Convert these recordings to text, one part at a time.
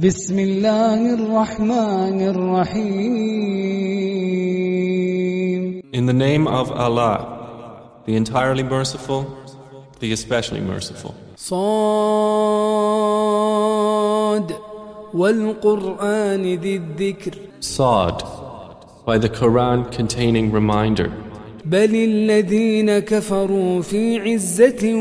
بسم الله الرحمن الرحيم In the name of Allah, the entirely merciful, the especially merciful. صاد والقرآن ذي الذكر Sa'd, by the Quran containing reminder. بل الذين كفروا في عزة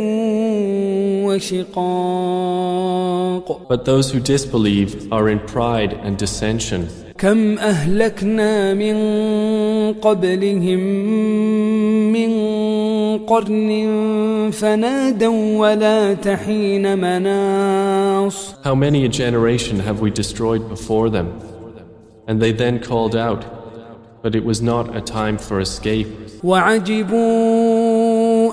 وشقاق But those who disbelieve are in pride and dissension. كم أهلكنا من قبلهم من قرن فنادوا ولا تحين مناص How many a generation have we destroyed before them? And they then called out, but it was not a time for escape. وعجبوا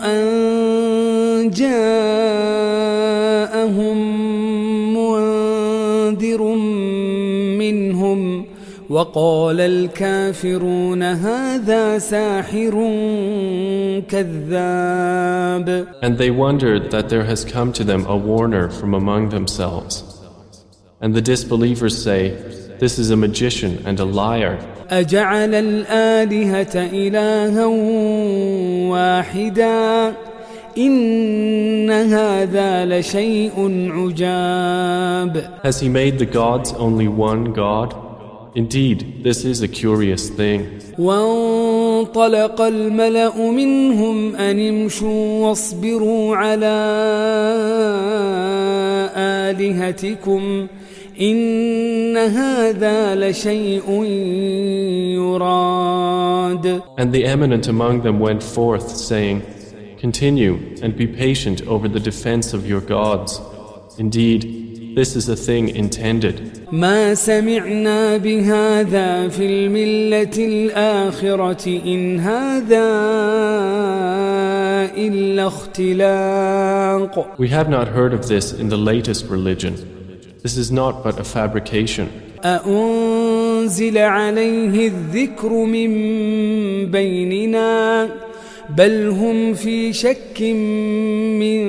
أن جاءهم منذر منهم وقال الكافرون هذا ساحر كذاب And they wondered that there has come to them a warner from among themselves. And the disbelievers say, This is a magician and a liar. أجعل الآلهة إلها واحدا إن هذا لشيء عجاب Has he made the gods only one God? Indeed, this is a curious thing. وانطلق الملأ منهم أن امشوا واصبروا على آلهتكم إن هذا لشيء يراد And the eminent among them went forth, saying, Continue and be patient over the defense of your gods. Indeed, this is a thing intended. ما سمعنا بهذا في الملة الآخرة إن هذا إلا اختلاق We have not heard of this in the latest religion. This is not but a fabrication. أأنزل عليه الذكر من بيننا بل هم في شك من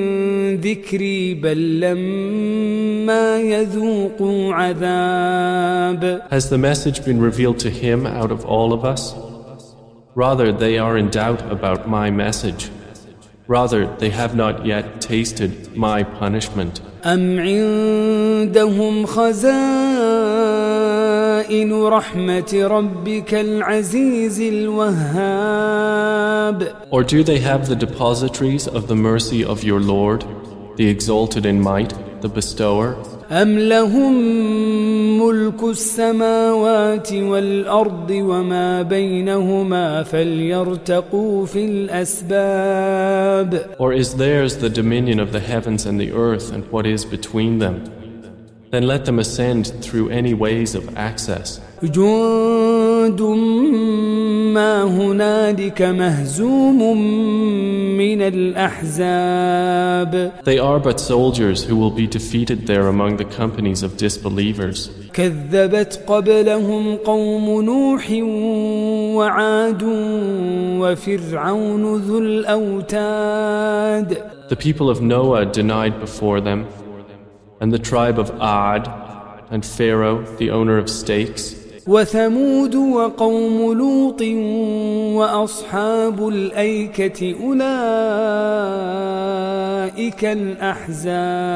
ذكري بل لما يذوقوا عذاب Has the message been revealed to him out of all of us? Rather, they are in doubt about my message. Rather, they have not yet tasted my punishment. أم عندهم خزائن رحمة ربك العزيز الوهاب Or do they have the depositories of the mercy of your Lord, the exalted in might, the bestower? أم لهم ملك السماوات والأرض وما بينهما فليرتقوا في الأسباب Or is theirs the dominion of the heavens and the earth and what is between them? Then let them ascend through any ways of access. جند ما هنالك مهزوم من الأحزاب They are but soldiers who will be defeated there among the companies of disbelievers. كذبت قبلهم قوم نوح وعاد وفرعون ذو الأوتاد The people of Noah denied before them, and the tribe of Ad, and Pharaoh, the owner of stakes, وثمود وقوم لوط وأصحاب الأيكة أولئك الأحزاب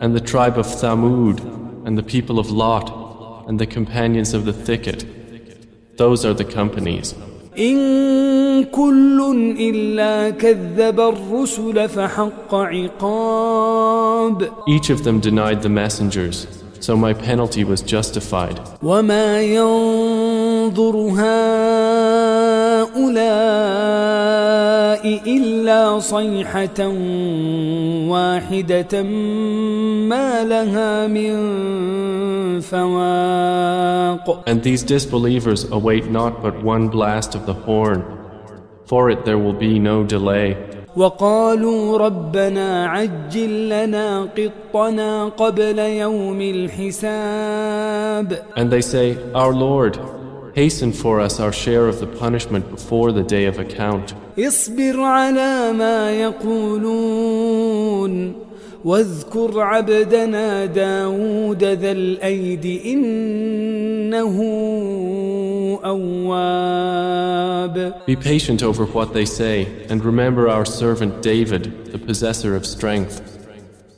and the tribe of Thamud, and the people of Lot, and the companions of the thicket. Those are the companies. إن كل إلا كذب الرسل فحق عقاب Each of them denied the messengers, so my penalty was justified. وما ينظر هؤلاء إلا صيحة واحدة ما لها من فواق And these disbelievers await not but one blast of the horn. For it there will be no delay. وقالوا ربنا عجل لنا قطنا قبل يوم الحساب And they say, Our Lord, hasten for us our share of the punishment before the day of account. اصبر على ما يقولون واذكر عبدنا داود ذا الأيد إنه Be patient over what they say and remember our servant David, the possessor of strength.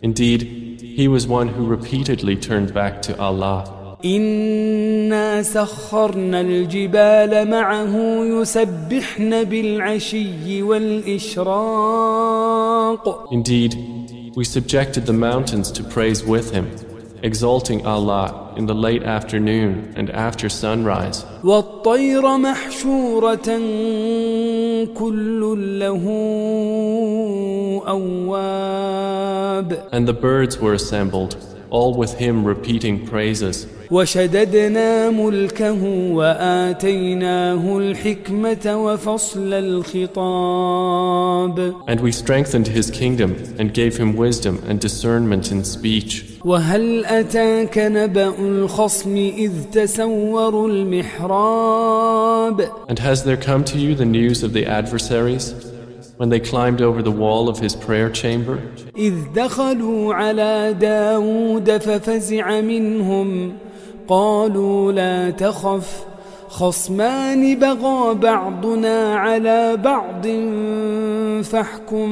Indeed, he was one who repeatedly turned back to Allah. إنا سخرنا الجبال معه يسبحن بالعشي والإشراق Indeed, we subjected the mountains to praise with him, exalting Allah in the late afternoon and after sunrise. والطير محشورة كل له أواب And the birds were assembled, all with him repeating praises. وشددنا ملكه وآتيناه الحكمة وفصل الخطاب And we strengthened his kingdom and gave him wisdom and discernment in speech. وهل أتاك نبأ الخصم إذ تسوروا المحراب And has there come to you the news of the adversaries when they climbed over the wall of his prayer chamber? إذ دخلوا على داود ففزع منهم قالوا لا تخف خصمان بغى بعضنا على بعض فاحكم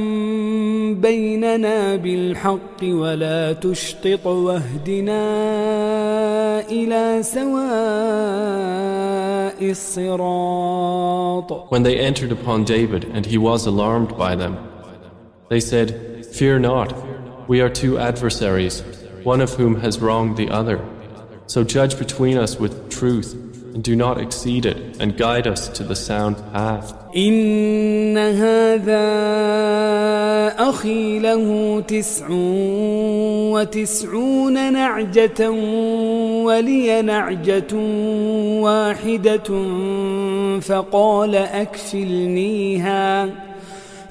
بيننا بالحق ولا تشطط واهدنا إلى سواء الصراط When they entered upon David and he was alarmed by them, they said, Fear not, we are two adversaries, one of whom has wronged the other. So judge between us with truth do not exceed it and guide us to the sound path. إن هذا أخي له تسع وتسعون نعجة ولي نعجة واحدة فقال أكفلنيها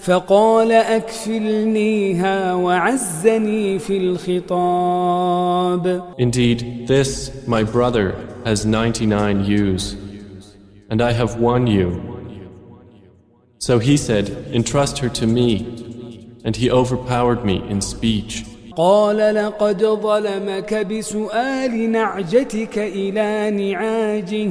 فقال أكفلنيها وعزني في الخطاب Indeed, this, my brother, has 99 ewes, and I have one ewe. So he said, Entrust her to me, and he overpowered me in speech. قال لقد ظلمك بسؤال نعجتك إلى نعاجه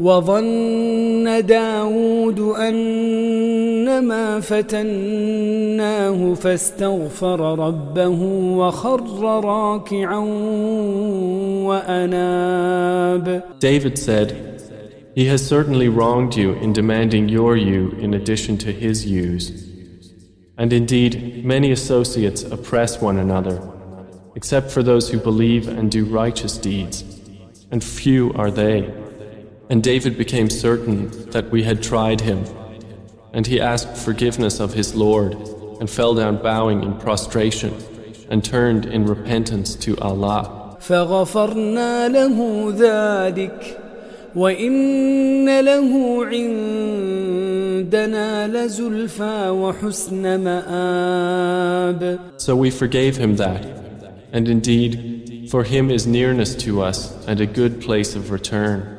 وظن داود أنما فتناه فاستغفر ربه وخر راكعا وأناب David said, He has certainly wronged you in demanding your ewe in addition to his ewes. And indeed, many associates oppress one another, except for those who believe and do righteous deeds, and few are they. And David became certain that we had tried him, and he asked forgiveness of his Lord, and fell down bowing in prostration, and turned in repentance to Allah. فغفرنا له ذلك وإن له عندنا لزلفى وحسن مآب So we forgave him that, and indeed, for him is nearness to us and a good place of return.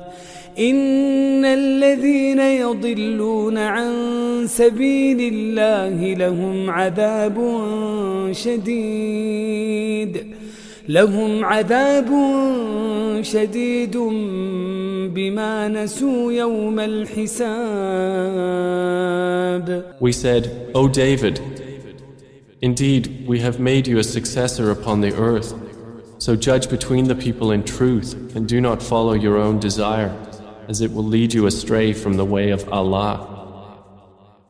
إن الذين يضلون عن سبيل الله لهم عذاب شديد لهم عذاب شديد بما نسوا يوم الحساب We said, O David, indeed, we have made you a successor upon the earth. So judge between the people in truth and do not follow your own desire, as it will lead you astray from the way of Allah.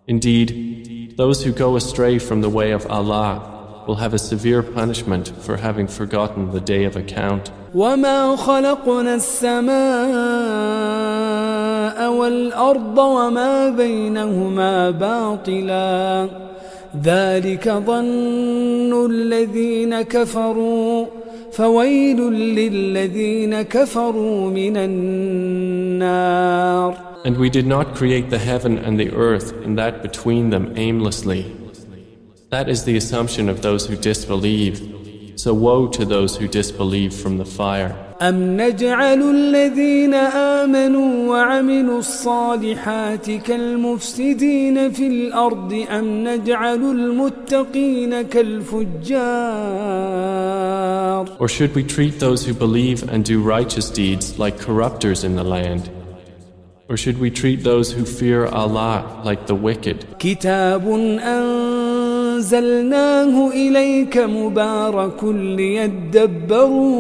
Indeed, those who go astray from the way of Allah will have a severe punishment for having forgotten the day of account. وما خلقنا السماء والأرض وما بينهما باطلا ذلك ظن الذين كفروا فويل للذين كفروا من النار And we did not create the heaven and the earth and that between them aimlessly. That is the assumption of those who disbelieve. So woe to those who disbelieve from the fire. أم نجعل الذين آمنوا وعملوا الصالحات كالمفسدين في الأرض أم نجعل المتقين كالفجار Or should we treat those who believe and do righteous deeds like corruptors in the land? Or should we treat those who fear Allah like the wicked? كتاب أنزلناه إليك مبارك ليدبروا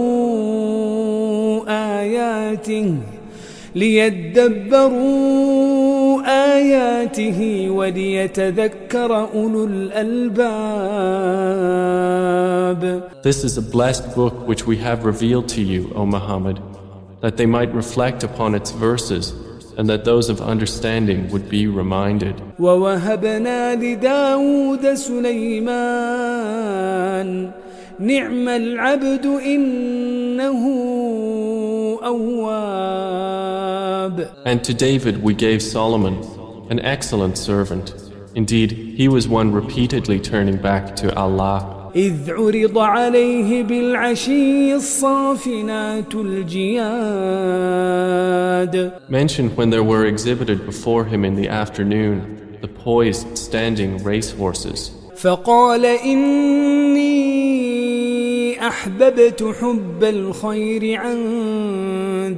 آياته ليدبروا آياته وليتذكر أولو الألباب This is a blessed book which we have revealed to you, O Muhammad, that they might reflect upon its verses and that those of understanding would be reminded. ووهبنا لداود سليمان نعم العبد إنه أواب And to David we gave Solomon, an excellent servant. Indeed, he was one repeatedly turning back to Allah. إذ عرض عليه بالعشي الصافنات الجياد Mentioned when there were exhibited before him in the afternoon the poised standing racehorses. فقال إني أحببت حب الخير عن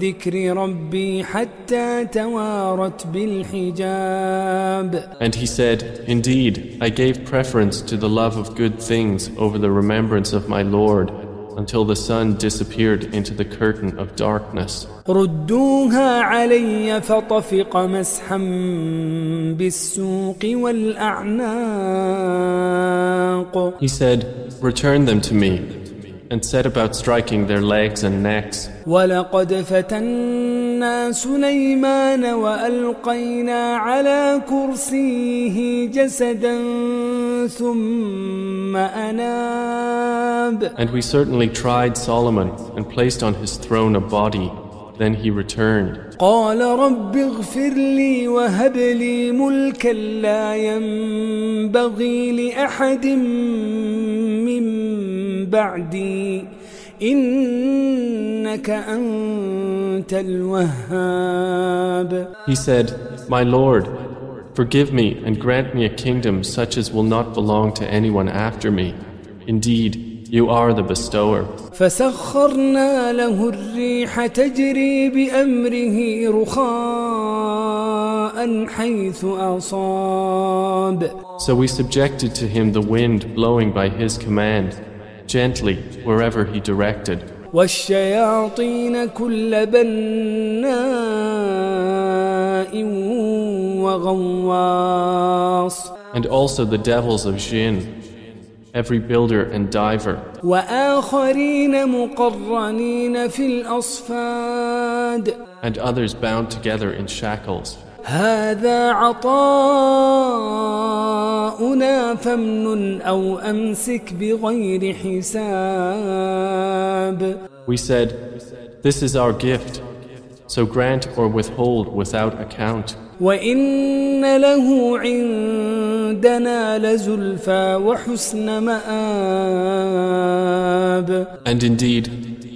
ذكر ربي حتى توارت بالحجاب And he said, Indeed, I gave preference to the love of good things over the remembrance of my Lord until the sun disappeared into the curtain of darkness. ردوها علي فطفق مسحا بالسوق والأعناق He said, Return them to me, and set about striking their legs and necks. ولقد فتنا سليمان وألقينا على كرسيه جسدا ثم أناب And we certainly tried Solomon and placed on his throne a body. Then he returned. قال رب اغفر لي وهب لي ملكا لا ينبغي لأحد من بعدي إنك أنت الوهاب He said, My Lord, forgive me and grant me a kingdom such as will not belong to anyone after me. Indeed, you are the bestower. فسخرنا له الريح تجري بأمره رخاء حيث أصاب So we subjected to him the wind blowing by his command, gently wherever he directed, والشياطين كل بناء وغواص and also the devils of Jinn, every builder and diver, وآخرين مقرنين في الأصفاد and others bound together in shackles. هذا عطاؤنا فامنن أو أمسك بغير حساب We said, This is our gift, so grant or withhold without account. وإن له عندنا لزلفى وحسن مآب And indeed,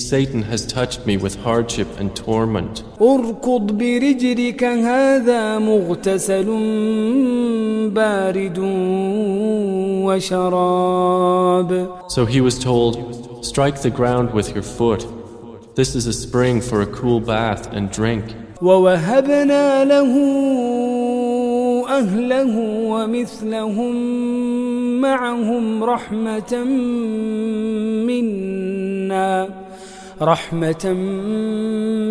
Satan has touched me with hardship and torment. اركض برجلك هذا مغتسل بارد وشراب So he was told, Strike the ground with your foot. This is a spring for a cool bath and drink. ووهبنا له أهله ومثلهم معهم رحمة منا رحمة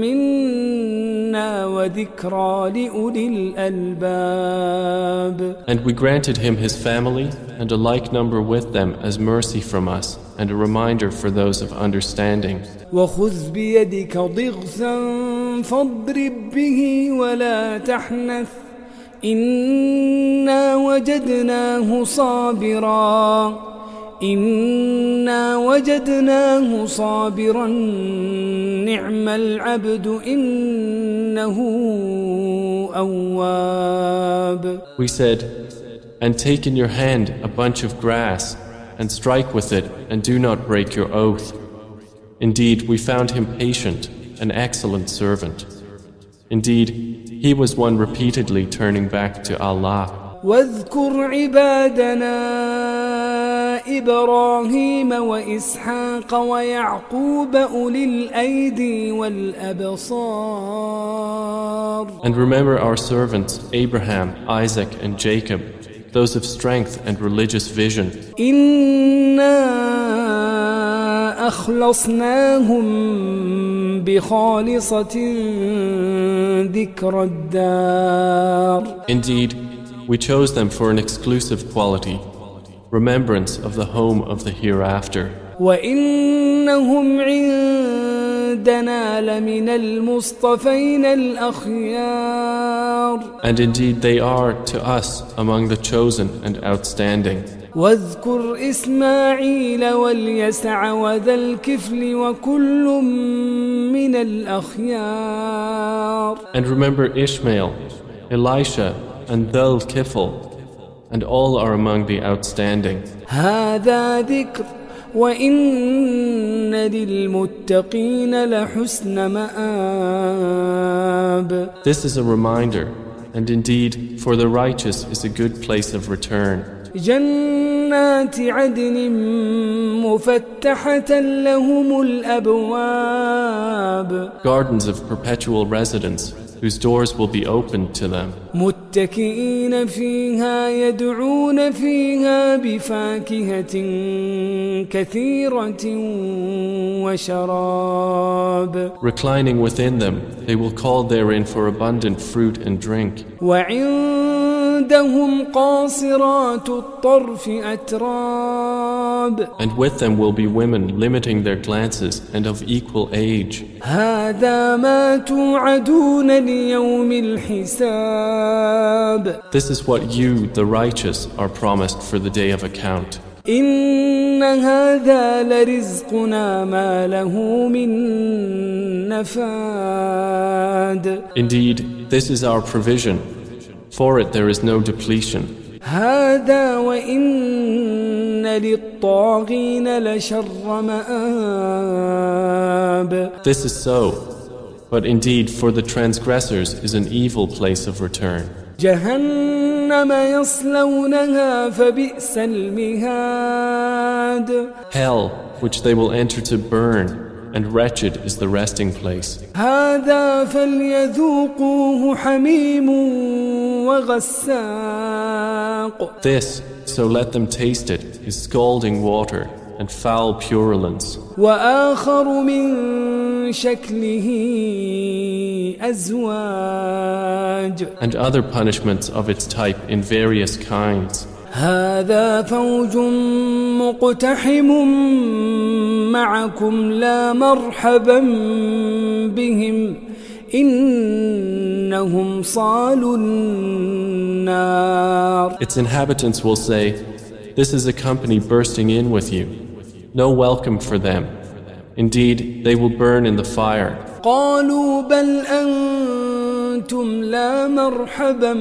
منا وذكرى لأولي الألباب And we granted him his family and a like number with them as mercy from us and a reminder for those of understanding. وخذ بيدك ضغثا فاضرب به ولا تحنث إنا وجدناه صابرا إنا وجدناه صابرا نعم العبد إنه أواب We said, And take in your hand a bunch of grass and strike with it and do not break your oath. Indeed, we found him patient, an excellent servant. Indeed, he was one repeatedly turning back to Allah. واذكر عبادنا إبراهيم وإسحاق ويعقوب أولي الأيدي والأبصار And remember our servants Abraham, Isaac, and Jacob, those of strength and religious vision. إنا أخلصناهم بخالصة ذكر الدار Indeed, we chose them for an exclusive quality, remembrance of the home of the hereafter. وإنهم عندنا لمن المصطفين الأخيار And indeed, they are to us among the chosen and outstanding. واذكر إسماعيل واليسع وذا الكفل وكل من الأخيار And remember Ishmael, Elisha, and Dhul Kifl, and all are among the outstanding. هذا ذكر وإن للمتقين لحسن مآب This is a reminder, and indeed, for the righteous is a good place of return. جنات عدن مفتحة لهم الأبواب Gardens of perpetual residence, whose doors will be opened to them. متكئين فيها يدعون فيها بفاكهة كثيرة وشراب Reclining within them, they will call therein for abundant fruit and drink. وعندهم قاصرات الطرف أتراب And with them will be women limiting their glances and of equal age. هذا ما توعدون ليوم الحساب This is what you, the righteous, are promised for the day of account. إن هذا لرزقنا ما له من نفاد Indeed, this is our provision. For it there is no depletion. هذا وإن للطاغين لشر مآب This is so. But indeed, for the transgressors is an evil place of return. جهنم يصلونها فبئس المهاد Hell, which they will enter to burn, and wretched is the resting place. This, so let them taste it, is scalding water and foul purulence. And other punishments of its type in various kinds. هذا فوج مقتحم معكم لا مرحبا بهم إنهم صالوا النار Its inhabitants will say, This is a company bursting in with you. No welcome for them. Indeed, they will burn in the fire. قالوا بل أنتم لا مرحبا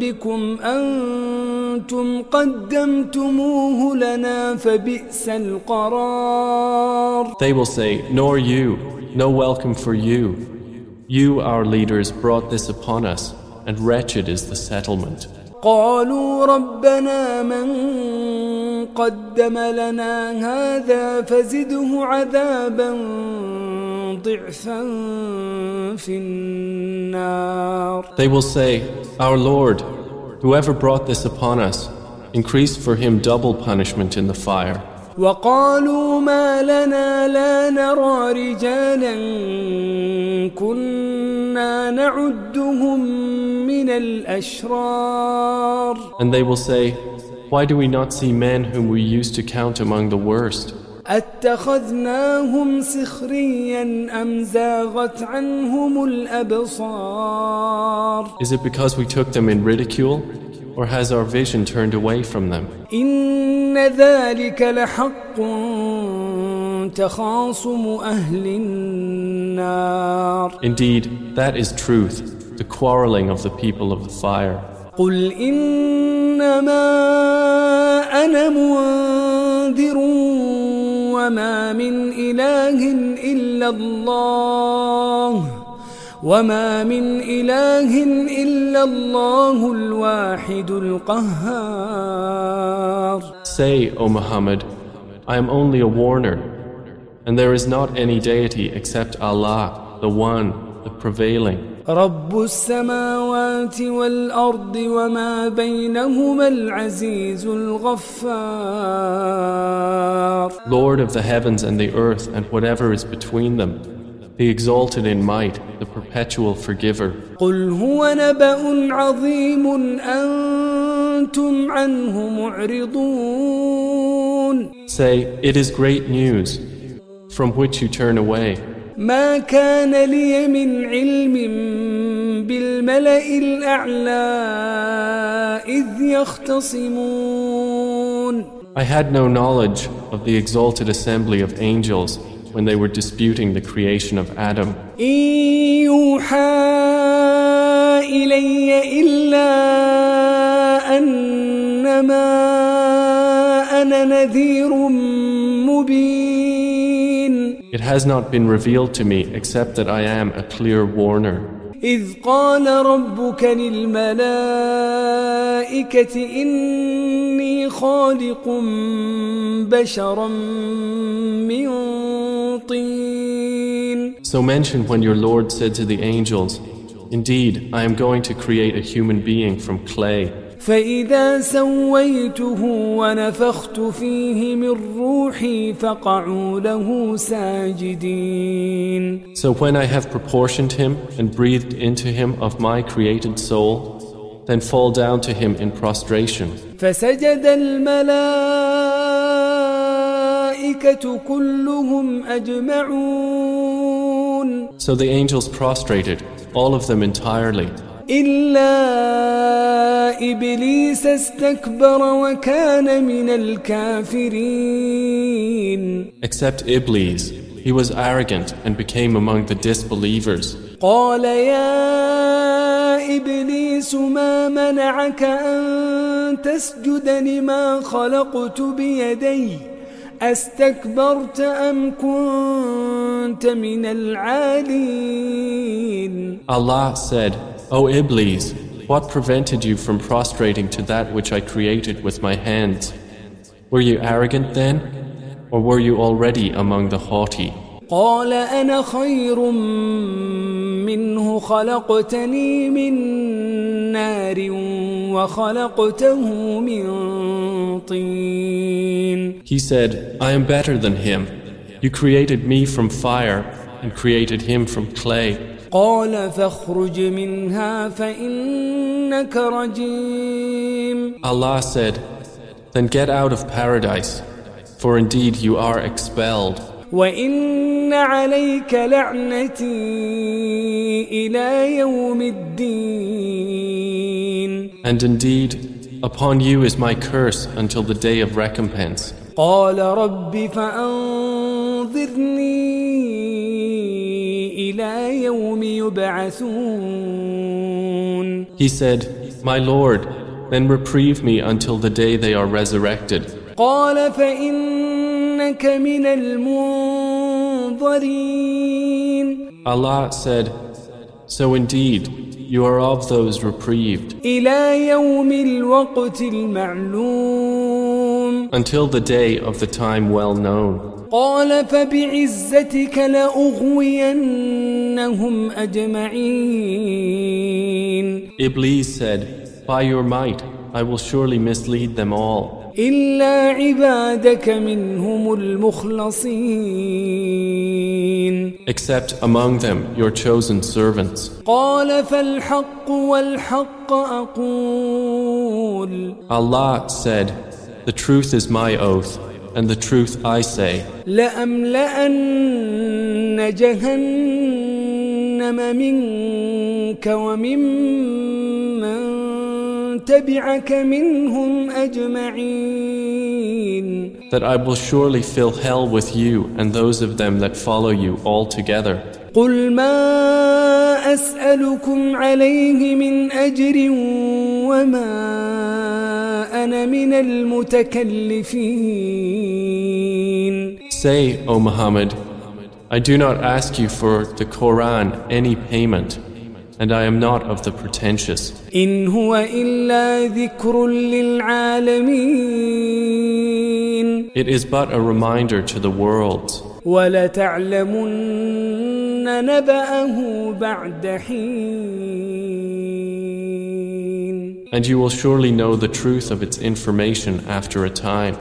بكم أنتم قدمتموه لنا فبئس القرار They will say, Nor you, no welcome for you. You, our leaders, brought this upon us, and wretched is the settlement. قالوا ربنا من قدم لنا هذا فزده عذابا ضعفا في النار They will say, Our Lord, whoever brought this upon us, increase for him double punishment in the fire. وقالوا ما لنا لا نرى رجالا كنا نعدهم من الأشرار And they will say, Why do we not see men whom we used to count among the worst? أتخذناهم سخريا أم زاغت عنهم الأبصار Is it because we took them in ridicule? Or has our vision turned away from them? إن ذلك لحق تخاصم أهل النار Indeed, that is truth, the quarreling of the people of the fire. قل إنما أنا منذر وما من إله إلا الله وما من إله إلا الله الواحد القهار Say, O Muhammad, I am only a warner, and there is not any deity except Allah, the One, the Prevailing. رب السماوات والأرض وما بينهما العزيز الغفار Lord of the heavens and the earth and whatever is between them, the exalted in might, the perpetual forgiver. قل هو نبأ عظيم أنتم عنه معرضون Say, it is great news, from which you turn away. ما كان لي من علم بالملأ الأعلى إذ يختصمون I had no knowledge of the exalted assembly of angels when they were disputing the creation of Adam. إلي إلا أنما أنا نذير مبين It has not been revealed to me except that I am a clear warner. إذ قال ربك للملائكة إني خالق بشرا من طين So mention when your Lord said to the angels, Indeed, I am going to create a human being from clay. فإذا سويته ونفخت فيه من روحي فقعوا له ساجدين So when I have proportioned him and breathed into him of my created soul, then fall down to him in prostration. فسجد الملائكة كلهم أجمعون So the angels prostrated, all of them entirely, إلا إبليس استكبر وكان من الكافرين except Iblis. He was arrogant and became among the disbelievers. قال يا إبليس ما منعك أن تسجد لما خلقت بيدي أستكبرت أم كنت من العالين Allah said, O Iblis, what prevented you from prostrating to that which I created with my hands? Were you arrogant then? Or were you already among the haughty? قال أنا خير منه خلقتني من نار وخلقته من طين He said, I am better than him. You created me from fire and created him from clay. قال فاخرج منها فإنك رجيم Allah said, Then get out of paradise, for indeed you are expelled. وإن عليك لعنتي إلى يوم الدين And indeed, upon you is my curse until the day of recompense. قال رب فأنظرني إلى يوم يبعثون He said, My Lord, then reprieve me until the day they are resurrected. قال فإنك من المنظرين Allah said, So indeed, You are of those reprieved إلى يوم الوقت المعلوم until the day of the time well known. قال فبعزتك لأغوينهم أجمعين Iblis said, By your might, I will surely mislead them all, إلا عبادك منهم المخلصين except among them your chosen servants. قال فالحق والحق أقول Allah said, The truth is my oath, and the truth I say, لأملأن جهنم منك وممن تبعك منهم أجمعين that I will surely fill hell with you and those of them that follow you all together. قل ما أسألكم عليه من أجر وما أنا من المتكلفين Say, O Muhammad, I do not ask you for the Quran any payment, and I am not of the pretentious. إن هو إلا ذكر للعالمين It is but a reminder to the worlds, ولتعلمن نبأه بعد حين and you will surely know the truth of its information after a time.